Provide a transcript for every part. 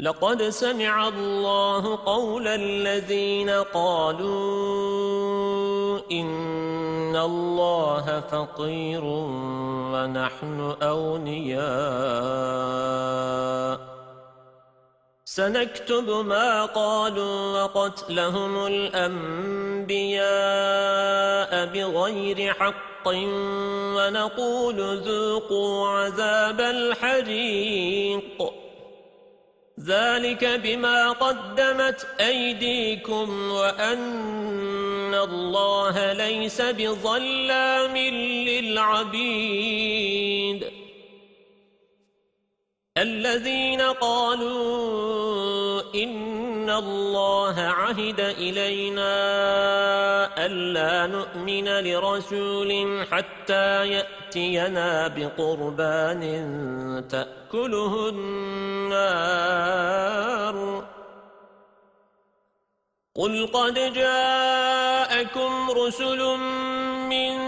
لقد سمع الله قول الذين قالوا إن الله فقير ونحن أغنياء. سنكتب ما قالوا وقتلهم الأنبياء بغير حق ونقول ذوقوا عذاب الحريق. ذلك بما قدمت أيديكم وأن الله ليس بظلام للعبيد. الذين قالوا إن الله عهد إلينا ألا نؤمن لرسول حتى يأتينا بقربان تأكله النار. قل قد جاءكم رسل من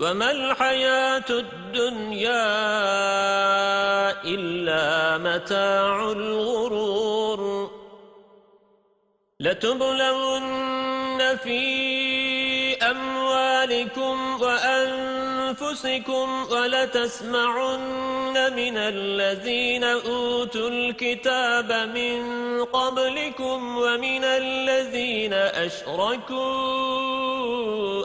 وما الحياة الدنيا إلا متاع الغرور لتبلغن في أموالكم وأنفسكم ولتسمعن من الذين أوتوا الكتاب من قبلكم ومن الذين أشركوا